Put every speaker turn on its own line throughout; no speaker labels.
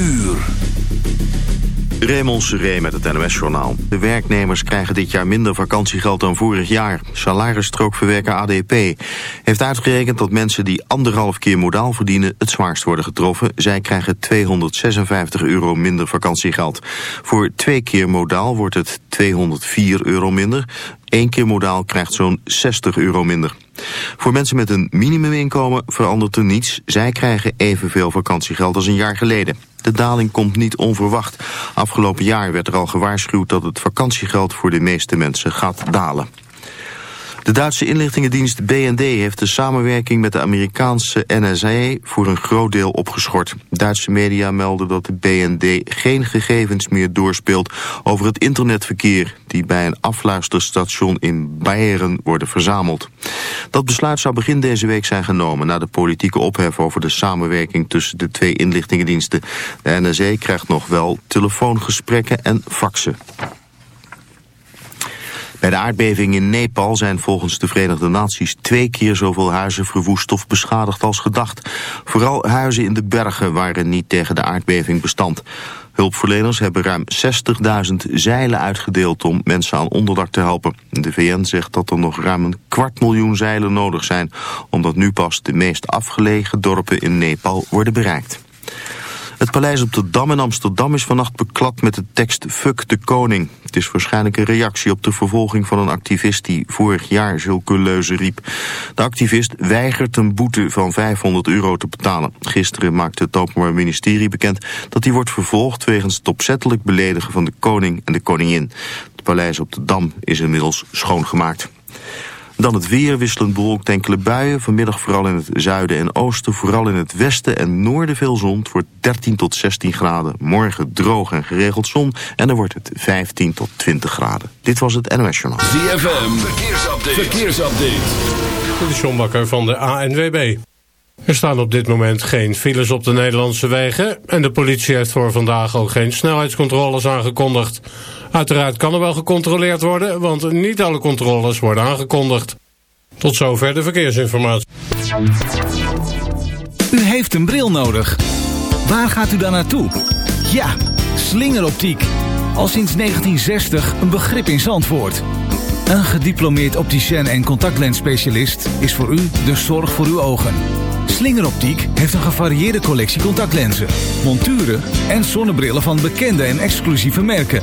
uur.
Raymond Seré met het NOS-journaal. De werknemers krijgen dit jaar minder vakantiegeld dan vorig jaar. Salarisstrookverwerker ADP heeft uitgerekend dat mensen die anderhalf keer modaal verdienen het zwaarst worden getroffen. Zij krijgen 256 euro minder vakantiegeld. Voor twee keer modaal wordt het 204 euro minder. Eén keer modaal krijgt zo'n 60 euro minder. Voor mensen met een minimuminkomen verandert er niets. Zij krijgen evenveel vakantiegeld als een jaar geleden. De daling komt niet onverwacht. Afgelopen jaar werd er al gewaarschuwd dat het vakantiegeld voor de meeste mensen gaat dalen. De Duitse inlichtingendienst BND heeft de samenwerking met de Amerikaanse NSA voor een groot deel opgeschort. Duitse media melden dat de BND geen gegevens meer doorspeelt over het internetverkeer die bij een afluisterstation in Beieren worden verzameld. Dat besluit zou begin deze week zijn genomen na de politieke ophef over de samenwerking tussen de twee inlichtingendiensten. De NSA krijgt nog wel telefoongesprekken en faxen. Bij de aardbeving in Nepal zijn volgens de Verenigde Naties twee keer zoveel huizen verwoest of beschadigd als gedacht. Vooral huizen in de bergen waren niet tegen de aardbeving bestand. Hulpverleners hebben ruim 60.000 zeilen uitgedeeld om mensen aan onderdak te helpen. De VN zegt dat er nog ruim een kwart miljoen zeilen nodig zijn, omdat nu pas de meest afgelegen dorpen in Nepal worden bereikt. Het paleis op de Dam in Amsterdam is vannacht beklad met de tekst Fuck de koning. Het is waarschijnlijk een reactie op de vervolging van een activist die vorig jaar zulke leuzen riep. De activist weigert een boete van 500 euro te betalen. Gisteren maakte het Openbaar Ministerie bekend dat hij wordt vervolgd wegens het opzettelijk beledigen van de koning en de koningin. Het paleis op de Dam is inmiddels schoongemaakt. Dan het weer, wisselend bewolkt enkele buien. Vanmiddag vooral in het zuiden en oosten, vooral in het westen en noorden veel zon. Het wordt 13 tot 16 graden. Morgen droog en geregeld zon. En dan wordt het 15 tot 20 graden. Dit was het NOS Journaal.
ZFM, verkeersupdate. verkeersupdate.
De John Bakker van de ANWB. Er staan op dit moment geen files op de Nederlandse wegen... en de politie heeft voor vandaag ook geen snelheidscontroles aangekondigd. Uiteraard kan er wel gecontroleerd worden, want niet alle controles worden aangekondigd. Tot zover de verkeersinformatie.
U heeft een bril nodig. Waar gaat u dan naartoe? Ja, slingeroptiek. Al sinds 1960 een begrip in Zandvoort. Een gediplomeerd opticien en contactlensspecialist is voor u de zorg voor uw ogen. Slingeroptiek heeft een gevarieerde collectie contactlenzen, monturen en zonnebrillen van bekende en exclusieve merken.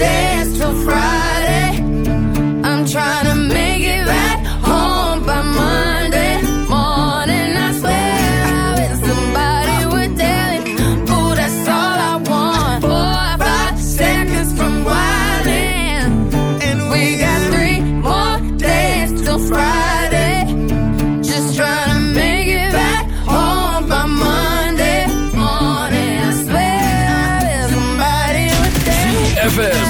dance till Friday. I'm trying to make it back home by Monday morning. I swear I wish somebody would tell it. Ooh, that's all I want. Four five seconds from wildin',
and
we got three more days till Friday. Just trying to make it back home by Monday morning. I swear I wish somebody would tell
it. ZFM.